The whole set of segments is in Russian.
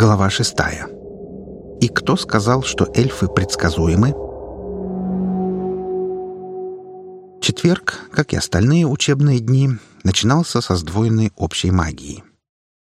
Глава шестая. И кто сказал, что эльфы предсказуемы? Четверг, как и остальные учебные дни, начинался со сдвоенной общей магии.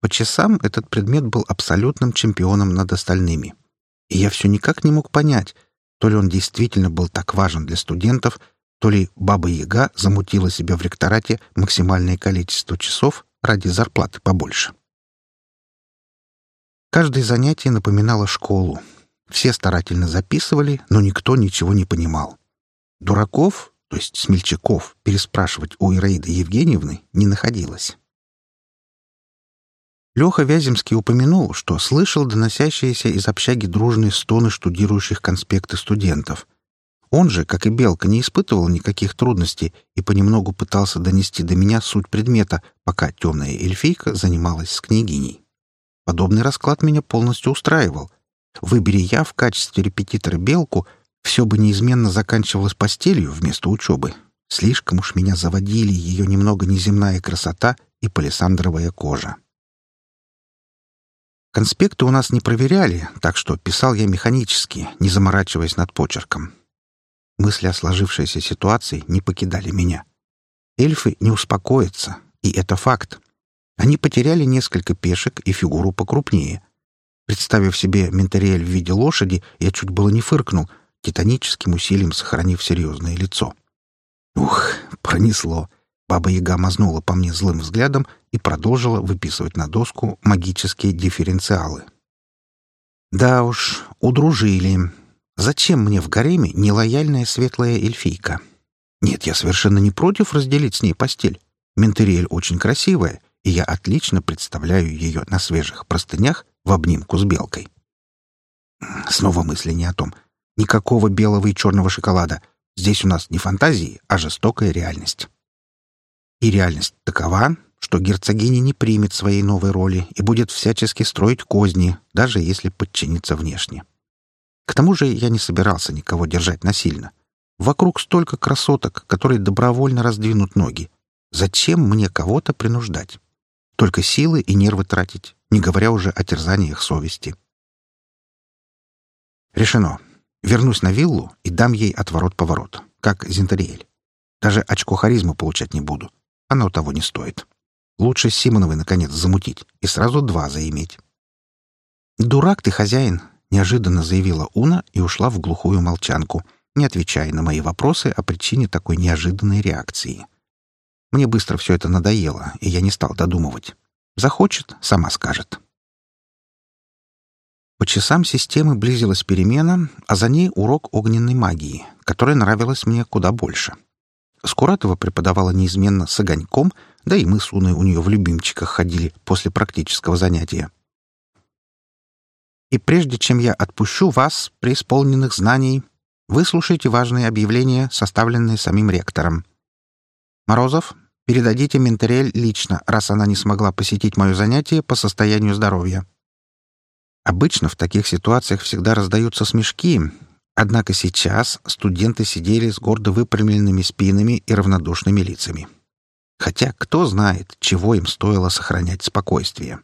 По часам этот предмет был абсолютным чемпионом над остальными. И я все никак не мог понять, то ли он действительно был так важен для студентов, то ли Баба-Яга замутила себе в ректорате максимальное количество часов ради зарплаты побольше. Каждое занятие напоминало школу. Все старательно записывали, но никто ничего не понимал. Дураков, то есть смельчаков, переспрашивать у Ираиды Евгеньевны не находилось. Леха Вяземский упомянул, что слышал доносящиеся из общаги дружные стоны штудирующих конспекты студентов. Он же, как и Белка, не испытывал никаких трудностей и понемногу пытался донести до меня суть предмета, пока темная эльфийка занималась с княгиней. Подобный расклад меня полностью устраивал. Выбери я в качестве репетитора белку, все бы неизменно заканчивалось постелью вместо учебы. Слишком уж меня заводили ее немного неземная красота и палисандровая кожа. Конспекты у нас не проверяли, так что писал я механически, не заморачиваясь над почерком. Мысли о сложившейся ситуации не покидали меня. Эльфы не успокоятся, и это факт. Они потеряли несколько пешек и фигуру покрупнее. Представив себе Ментериэль в виде лошади, я чуть было не фыркнул, титаническим усилием сохранив серьезное лицо. Ух, пронесло. Баба-яга мазнула по мне злым взглядом и продолжила выписывать на доску магические дифференциалы. Да уж, удружили. Зачем мне в гареме нелояльная светлая эльфийка? Нет, я совершенно не против разделить с ней постель. Ментериэль очень красивая, и я отлично представляю ее на свежих простынях в обнимку с белкой. Снова мысли не о том. Никакого белого и черного шоколада. Здесь у нас не фантазии, а жестокая реальность. И реальность такова, что герцогиня не примет своей новой роли и будет всячески строить козни, даже если подчинится внешне. К тому же я не собирался никого держать насильно. Вокруг столько красоток, которые добровольно раздвинут ноги. Зачем мне кого-то принуждать? Только силы и нервы тратить, не говоря уже о терзаниях совести. Решено. Вернусь на виллу и дам ей отворот-поворот, как Зинтериэль. Даже очко харизмы получать не буду. Оно того не стоит. Лучше Симоновой, наконец, замутить и сразу два заиметь. «Дурак ты, хозяин!» — неожиданно заявила Уна и ушла в глухую молчанку, не отвечая на мои вопросы о причине такой неожиданной реакции. Мне быстро все это надоело, и я не стал додумывать. Захочет — сама скажет. По часам системы близилась перемена, а за ней урок огненной магии, которая нравилась мне куда больше. Скуратова преподавала неизменно с огоньком, да и мы с Уной у нее в любимчиках ходили после практического занятия. И прежде чем я отпущу вас, преисполненных знаний, выслушайте важные объявления, составленные самим ректором. Морозов, Передадите Ментерель лично, раз она не смогла посетить мое занятие по состоянию здоровья. Обычно в таких ситуациях всегда раздаются смешки, однако сейчас студенты сидели с гордо выпрямленными спинами и равнодушными лицами. Хотя кто знает, чего им стоило сохранять спокойствие.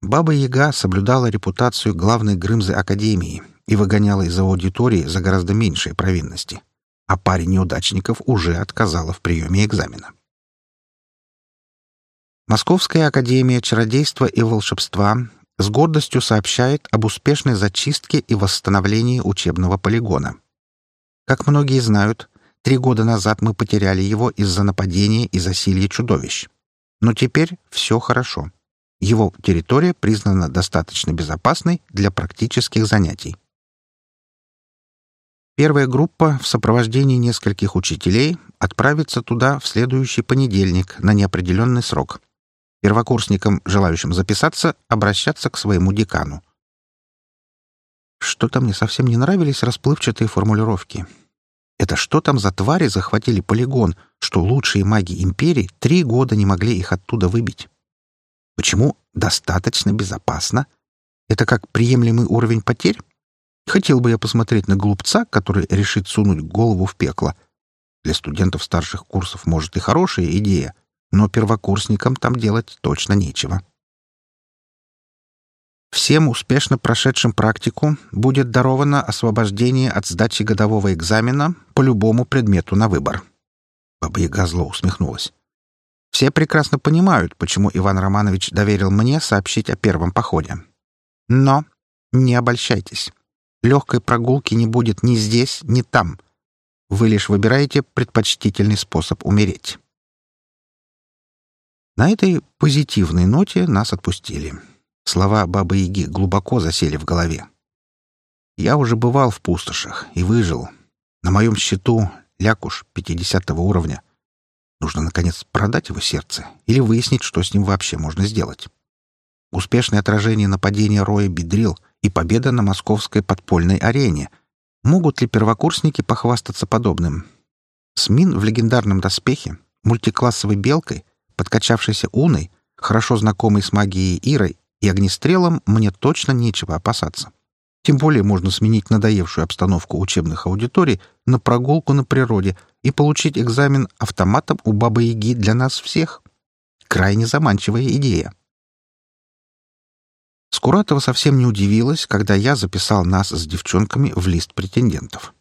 Баба-Яга соблюдала репутацию главной Грымзы Академии и выгоняла из аудитории за гораздо меньшие провинности а паре неудачников уже отказала в приеме экзамена. Московская академия чародейства и волшебства с гордостью сообщает об успешной зачистке и восстановлении учебного полигона. Как многие знают, три года назад мы потеряли его из-за нападения и засилья чудовищ. Но теперь все хорошо. Его территория признана достаточно безопасной для практических занятий. Первая группа в сопровождении нескольких учителей отправится туда в следующий понедельник на неопределенный срок. Первокурсникам, желающим записаться, обращаться к своему декану. Что-то мне совсем не нравились расплывчатые формулировки. Это что там за твари захватили полигон, что лучшие маги империи три года не могли их оттуда выбить? Почему достаточно безопасно? Это как приемлемый уровень потерь? Хотел бы я посмотреть на глупца, который решит сунуть голову в пекло. Для студентов старших курсов, может, и хорошая идея, но первокурсникам там делать точно нечего. Всем успешно прошедшим практику будет даровано освобождение от сдачи годового экзамена по любому предмету на выбор. Баба-Яга зло усмехнулась. Все прекрасно понимают, почему Иван Романович доверил мне сообщить о первом походе. Но не обольщайтесь. Легкой прогулки не будет ни здесь, ни там. Вы лишь выбираете предпочтительный способ умереть. На этой позитивной ноте нас отпустили. Слова Бабы-Яги глубоко засели в голове. Я уже бывал в пустошах и выжил. На моем счету лякуш 50 уровня. Нужно, наконец, продать его сердце или выяснить, что с ним вообще можно сделать. Успешное отражение нападения Роя Бедрил и победа на московской подпольной арене. Могут ли первокурсники похвастаться подобным? Смин в легендарном доспехе, мультиклассовой белкой, подкачавшейся уной, хорошо знакомой с магией Ирой и огнестрелом мне точно нечего опасаться. Тем более можно сменить надоевшую обстановку учебных аудиторий на прогулку на природе и получить экзамен автоматом у Бабы-Яги для нас всех. Крайне заманчивая идея. Скуратова совсем не удивилась, когда я записал нас с девчонками в лист претендентов.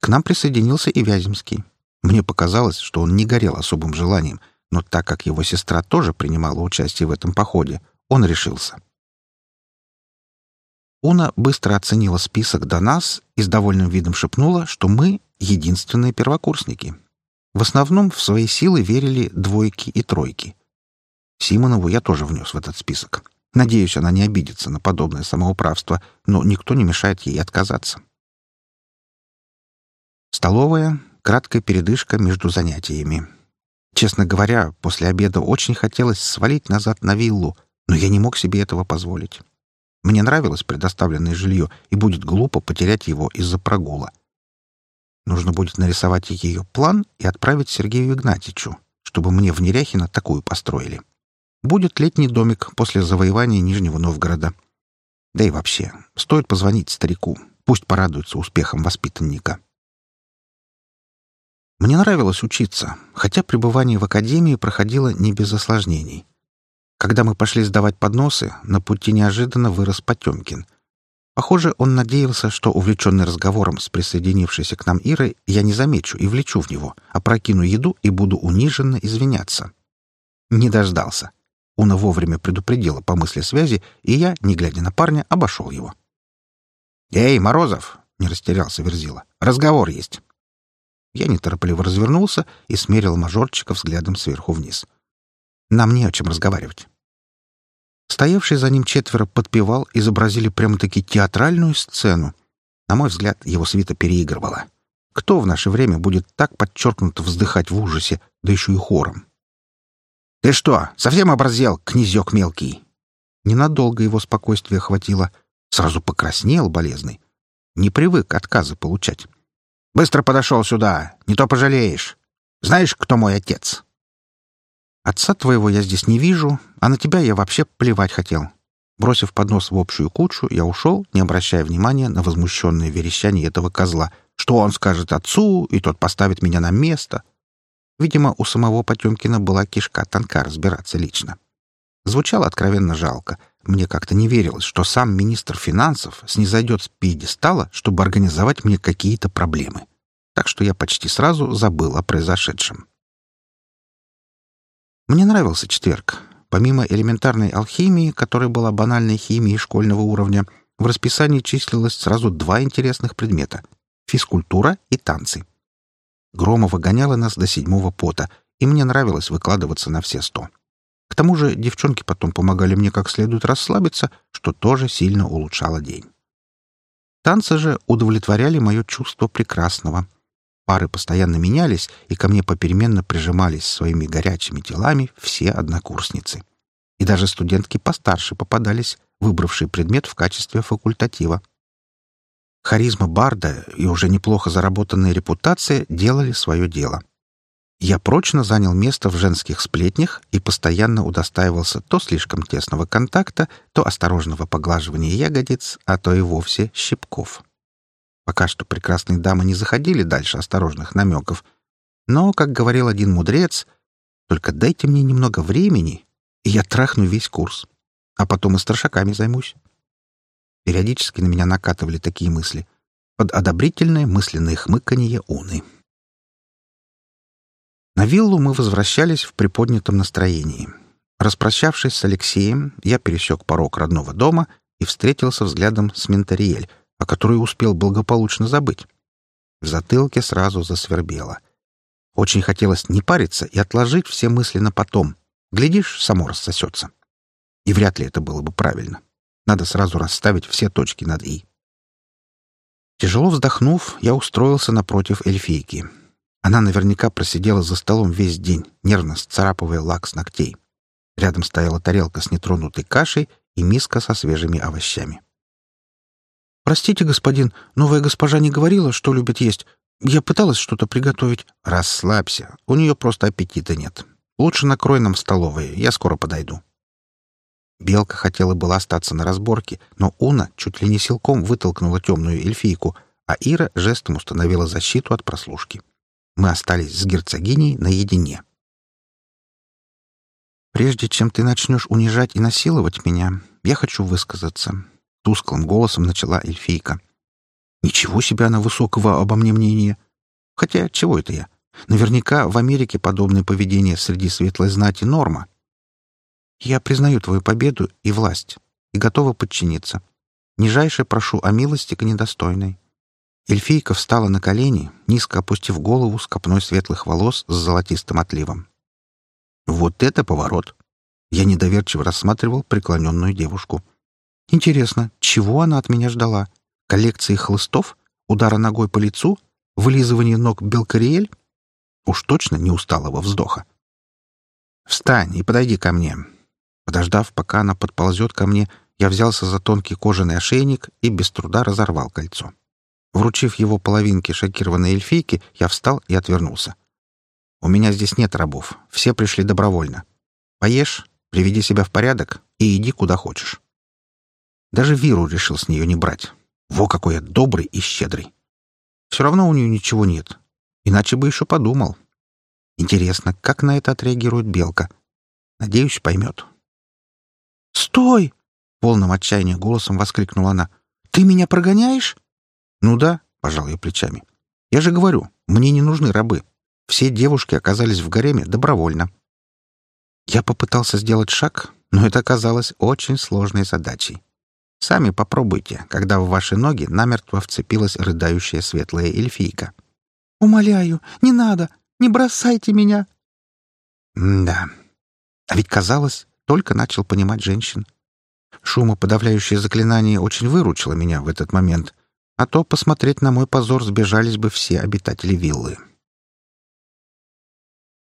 К нам присоединился и Вяземский. Мне показалось, что он не горел особым желанием, но так как его сестра тоже принимала участие в этом походе, он решился. Уна быстро оценила список до нас и с довольным видом шепнула, что мы — единственные первокурсники. В основном в свои силы верили двойки и тройки. Симонову я тоже внес в этот список. Надеюсь, она не обидится на подобное самоуправство, но никто не мешает ей отказаться. Столовая — краткая передышка между занятиями. Честно говоря, после обеда очень хотелось свалить назад на виллу, но я не мог себе этого позволить. Мне нравилось предоставленное жилье, и будет глупо потерять его из-за прогула. Нужно будет нарисовать ее план и отправить Сергею Игнатьичу, чтобы мне в Неряхино такую построили. Будет летний домик после завоевания Нижнего Новгорода. Да и вообще, стоит позвонить старику, пусть порадуется успехом воспитанника. Мне нравилось учиться, хотя пребывание в академии проходило не без осложнений. Когда мы пошли сдавать подносы, на пути неожиданно вырос Потемкин. Похоже, он надеялся, что, увлеченный разговором с присоединившейся к нам Ирой, я не замечу и влечу в него, опрокину еду и буду униженно извиняться. Не дождался. Уна вовремя предупредила по мысли связи, и я, не глядя на парня, обошел его. «Эй, Морозов!» — не растерялся Верзила. «Разговор есть». Я неторопливо развернулся и смерил мажорчика взглядом сверху вниз. «Нам не о чем разговаривать. Стоявшие за ним четверо подпевал, изобразили прямо-таки театральную сцену. На мой взгляд, его свита переигрывала. Кто в наше время будет так подчеркнуто вздыхать в ужасе, да еще и хором? «Ты что, совсем оборзел, князек мелкий?» Ненадолго его спокойствия хватило. Сразу покраснел болезный. Не привык отказы получать. «Быстро подошел сюда, не то пожалеешь. Знаешь, кто мой отец?» Отца твоего я здесь не вижу, а на тебя я вообще плевать хотел. Бросив поднос в общую кучу, я ушел, не обращая внимания на возмущенное верещание этого козла. Что он скажет отцу, и тот поставит меня на место. Видимо, у самого Потемкина была кишка тонка разбираться лично. Звучало откровенно жалко. Мне как-то не верилось, что сам министр финансов снизойдет с пьедестала, чтобы организовать мне какие-то проблемы. Так что я почти сразу забыл о произошедшем. Мне нравился четверг. Помимо элементарной алхимии, которая была банальной химией школьного уровня, в расписании числилось сразу два интересных предмета — физкультура и танцы. Громова гоняла нас до седьмого пота, и мне нравилось выкладываться на все сто. К тому же девчонки потом помогали мне как следует расслабиться, что тоже сильно улучшало день. Танцы же удовлетворяли мое чувство прекрасного — Пары постоянно менялись, и ко мне попеременно прижимались своими горячими телами все однокурсницы. И даже студентки постарше попадались, выбравшие предмет в качестве факультатива. Харизма Барда и уже неплохо заработанная репутация делали свое дело. Я прочно занял место в женских сплетнях и постоянно удостаивался то слишком тесного контакта, то осторожного поглаживания ягодиц, а то и вовсе щипков. Пока что прекрасные дамы не заходили дальше осторожных намеков. Но, как говорил один мудрец, «Только дайте мне немного времени, и я трахну весь курс. А потом и старшаками займусь». Периодически на меня накатывали такие мысли. Под одобрительное мысленное хмыканье Уны. На виллу мы возвращались в приподнятом настроении. Распрощавшись с Алексеем, я пересек порог родного дома и встретился взглядом с Ментариэль, о которой успел благополучно забыть. В затылке сразу засвербело. Очень хотелось не париться и отложить все мысли на потом. Глядишь, само рассосется. И вряд ли это было бы правильно. Надо сразу расставить все точки над «и». Тяжело вздохнув, я устроился напротив эльфийки. Она наверняка просидела за столом весь день, нервно сцарапывая лак с ногтей. Рядом стояла тарелка с нетронутой кашей и миска со свежими овощами. «Простите, господин, новая госпожа не говорила, что любит есть. Я пыталась что-то приготовить». «Расслабься. У нее просто аппетита нет. Лучше накрой нам столовые. Я скоро подойду». Белка хотела было остаться на разборке, но Уна чуть ли не силком вытолкнула темную эльфийку, а Ира жестом установила защиту от прослушки. Мы остались с герцогиней наедине. «Прежде чем ты начнешь унижать и насиловать меня, я хочу высказаться», — тусклым голосом начала эльфийка. «Ничего себе она высокого обо мне мнения! Хотя, чего это я? Наверняка в Америке подобное поведение среди светлой знати норма. Я признаю твою победу и власть и готова подчиниться. Нижайше прошу о милости к недостойной». Эльфийка встала на колени, низко опустив голову с копной светлых волос с золотистым отливом. Вот это поворот! Я недоверчиво рассматривал преклоненную девушку. Интересно, чего она от меня ждала? Коллекции хлыстов? Удара ногой по лицу? Вылизывание ног Белкариэль? Уж точно не усталого вздоха. «Встань и подойди ко мне». Подождав, пока она подползет ко мне, я взялся за тонкий кожаный ошейник и без труда разорвал кольцо. Вручив его половинке шокированной эльфийке, я встал и отвернулся. У меня здесь нет рабов. Все пришли добровольно. Поешь, приведи себя в порядок и иди куда хочешь. Даже Виру решил с нее не брать. Во какой я добрый и щедрый. Все равно у нее ничего нет. Иначе бы еще подумал. Интересно, как на это отреагирует Белка? Надеюсь, поймет. «Стой!» — полным отчаяния голосом воскликнула она. «Ты меня прогоняешь?» «Ну да», — пожал я плечами. «Я же говорю, мне не нужны рабы. Все девушки оказались в гареме добровольно. Я попытался сделать шаг, но это оказалось очень сложной задачей. Сами попробуйте, когда в ваши ноги намертво вцепилась рыдающая светлая эльфийка. «Умоляю, не надо! Не бросайте меня!» М да. А ведь казалось, только начал понимать женщин. Шумоподавляющее заклинание очень выручило меня в этот момент, а то посмотреть на мой позор сбежались бы все обитатели виллы.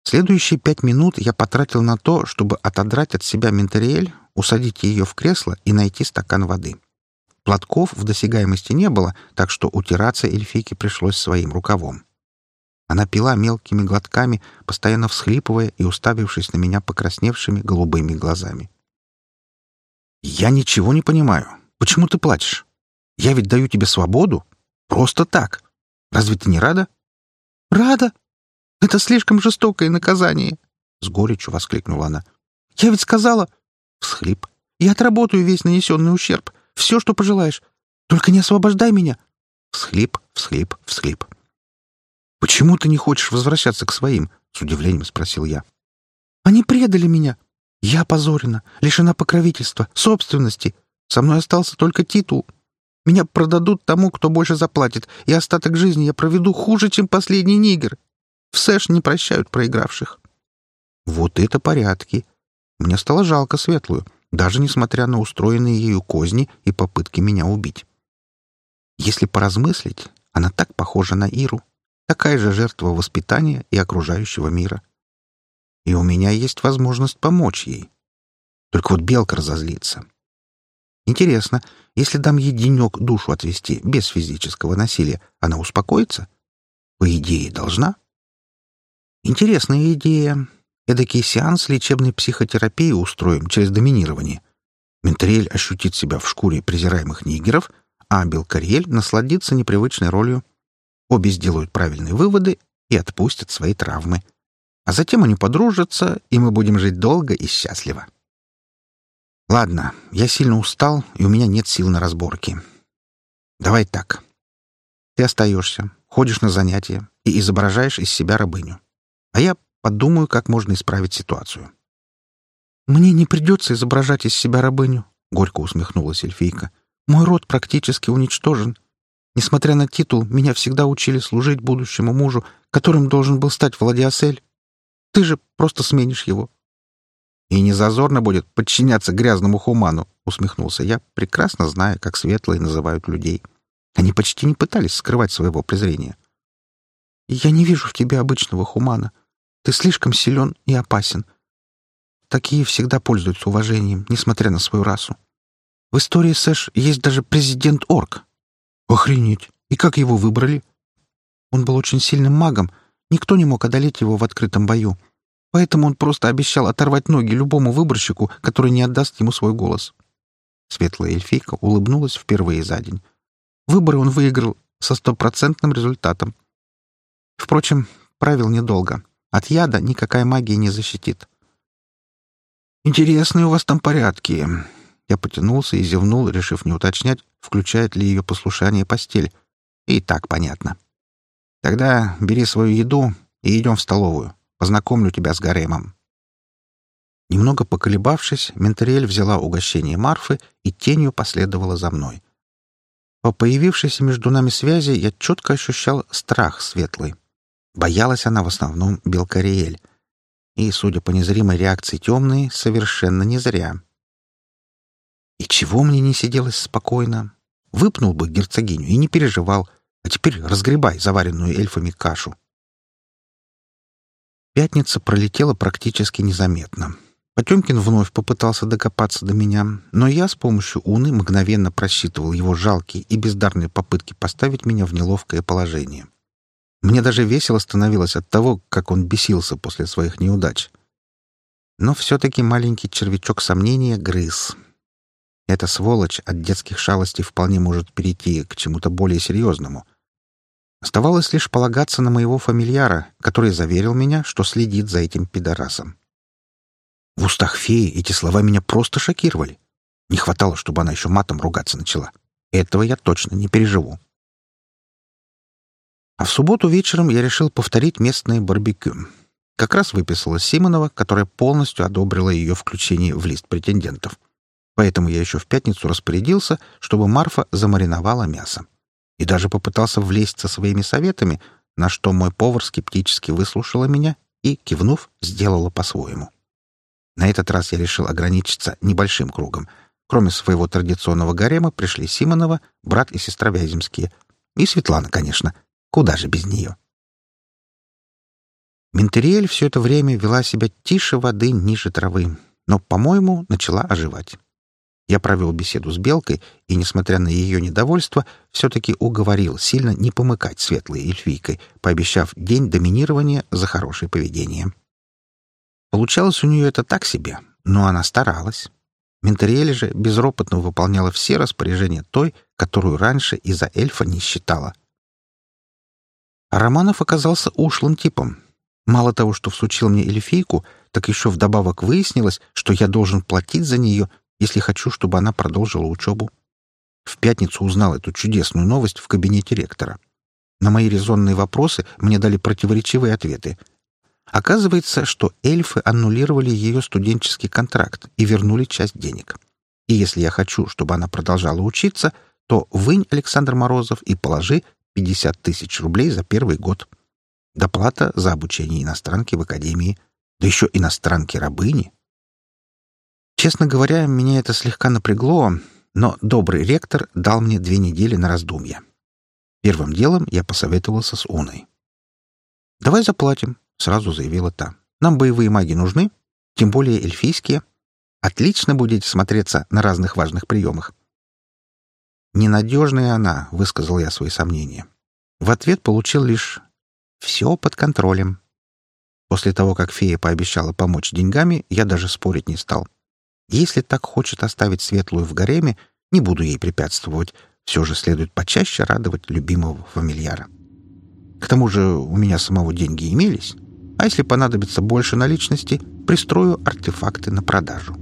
Следующие пять минут я потратил на то, чтобы отодрать от себя Ментериэль, усадить ее в кресло и найти стакан воды. Платков в досягаемости не было, так что утираться эльфийке пришлось своим рукавом. Она пила мелкими глотками, постоянно всхлипывая и уставившись на меня покрасневшими голубыми глазами. «Я ничего не понимаю. Почему ты плачешь? Я ведь даю тебе свободу. Просто так. Разве ты не рада?» «Рада?» Это слишком жестокое наказание!» — с горечью воскликнула она. «Я ведь сказала...» — всхлип. «Я отработаю весь нанесенный ущерб. Все, что пожелаешь. Только не освобождай меня!» Всхлип, всхлип, всхлип. «Почему ты не хочешь возвращаться к своим?» — с удивлением спросил я. «Они предали меня. Я опозорена, лишена покровительства, собственности. Со мной остался только титул. Меня продадут тому, кто больше заплатит, и остаток жизни я проведу хуже, чем последний нигер. В Сэш не прощают проигравших. Вот это порядки. Мне стало жалко Светлую, даже несмотря на устроенные ею козни и попытки меня убить. Если поразмыслить, она так похожа на Иру, такая же жертва воспитания и окружающего мира. И у меня есть возможность помочь ей. Только вот белка разозлится. Интересно, если дам ей денек душу отвести без физического насилия, она успокоится? По идее, должна. Интересная идея. Эдакий сеанс лечебной психотерапии устроим через доминирование. Ментрель ощутит себя в шкуре презираемых нигеров, а Белкариэль насладится непривычной ролью. Обе сделают правильные выводы и отпустят свои травмы. А затем они подружатся, и мы будем жить долго и счастливо. Ладно, я сильно устал, и у меня нет сил на разборки. Давай так. Ты остаешься, ходишь на занятия и изображаешь из себя рабыню. А я подумаю, как можно исправить ситуацию. «Мне не придется изображать из себя рабыню», — горько усмехнулась эльфийка. «Мой род практически уничтожен. Несмотря на титул, меня всегда учили служить будущему мужу, которым должен был стать Владиасель. Ты же просто сменишь его. «И не зазорно будет подчиняться грязному хуману», — усмехнулся я, прекрасно зная, как светлые называют людей. Они почти не пытались скрывать своего презрения. «Я не вижу в тебе обычного хумана. Ты слишком силен и опасен. Такие всегда пользуются уважением, несмотря на свою расу. В истории Сэш есть даже президент-орк. Охренеть! И как его выбрали? Он был очень сильным магом. Никто не мог одолеть его в открытом бою. Поэтому он просто обещал оторвать ноги любому выборщику, который не отдаст ему свой голос. Светлая эльфийка улыбнулась впервые за день. Выборы он выиграл со стопроцентным результатом. Впрочем, правил недолго. От яда никакая магия не защитит. «Интересные у вас там порядки». Я потянулся и зевнул, решив не уточнять, включает ли ее послушание постель. И так понятно. «Тогда бери свою еду и идем в столовую. Познакомлю тебя с гаремом». Немного поколебавшись, Ментериэль взяла угощение Марфы и тенью последовала за мной. По появившейся между нами связи я четко ощущал страх светлый. Боялась она в основном Белкариэль. И, судя по незримой реакции темной, совершенно не зря. И чего мне не сиделось спокойно? Выпнул бы герцогиню и не переживал, а теперь разгребай заваренную эльфами кашу. Пятница пролетела практически незаметно. Потемкин вновь попытался докопаться до меня, но я с помощью Уны мгновенно просчитывал его жалкие и бездарные попытки поставить меня в неловкое положение. Мне даже весело становилось от того, как он бесился после своих неудач. Но все-таки маленький червячок сомнения грыз. Эта сволочь от детских шалостей вполне может перейти к чему-то более серьезному — Оставалось лишь полагаться на моего фамильяра, который заверил меня, что следит за этим пидорасом. В устах феи эти слова меня просто шокировали. Не хватало, чтобы она еще матом ругаться начала. Этого я точно не переживу. А в субботу вечером я решил повторить местное барбекю. Как раз выписала Симонова, которая полностью одобрила ее включение в лист претендентов. Поэтому я еще в пятницу распорядился, чтобы Марфа замариновала мясо и даже попытался влезть со своими советами, на что мой повар скептически выслушала меня и, кивнув, сделала по-своему. На этот раз я решил ограничиться небольшим кругом. Кроме своего традиционного гарема пришли Симонова, брат и сестра Вяземские. И Светлана, конечно. Куда же без нее? Ментериэль все это время вела себя тише воды, ниже травы, но, по-моему, начала оживать. Я провел беседу с Белкой и, несмотря на ее недовольство, все-таки уговорил сильно не помыкать светлой эльфийкой, пообещав день доминирования за хорошее поведение. Получалось у нее это так себе, но она старалась. Ментериэль же безропотно выполняла все распоряжения той, которую раньше из-за эльфа не считала. Романов оказался ушлым типом. Мало того, что всучил мне эльфийку, так еще вдобавок выяснилось, что я должен платить за нее если хочу, чтобы она продолжила учебу. В пятницу узнал эту чудесную новость в кабинете ректора. На мои резонные вопросы мне дали противоречивые ответы. Оказывается, что эльфы аннулировали ее студенческий контракт и вернули часть денег. И если я хочу, чтобы она продолжала учиться, то вынь, Александр Морозов, и положи 50 тысяч рублей за первый год. Доплата за обучение иностранки в академии, да еще иностранки-рабыни. Честно говоря, меня это слегка напрягло, но добрый ректор дал мне две недели на раздумье. Первым делом я посоветовался с Уной. «Давай заплатим», — сразу заявила та. «Нам боевые маги нужны, тем более эльфийские. Отлично будете смотреться на разных важных приемах». «Ненадежная она», — высказал я свои сомнения. В ответ получил лишь «все под контролем». После того, как фея пообещала помочь деньгами, я даже спорить не стал. Если так хочет оставить светлую в гареме, не буду ей препятствовать. Все же следует почаще радовать любимого фамильяра. К тому же у меня самого деньги имелись. А если понадобится больше наличности, пристрою артефакты на продажу.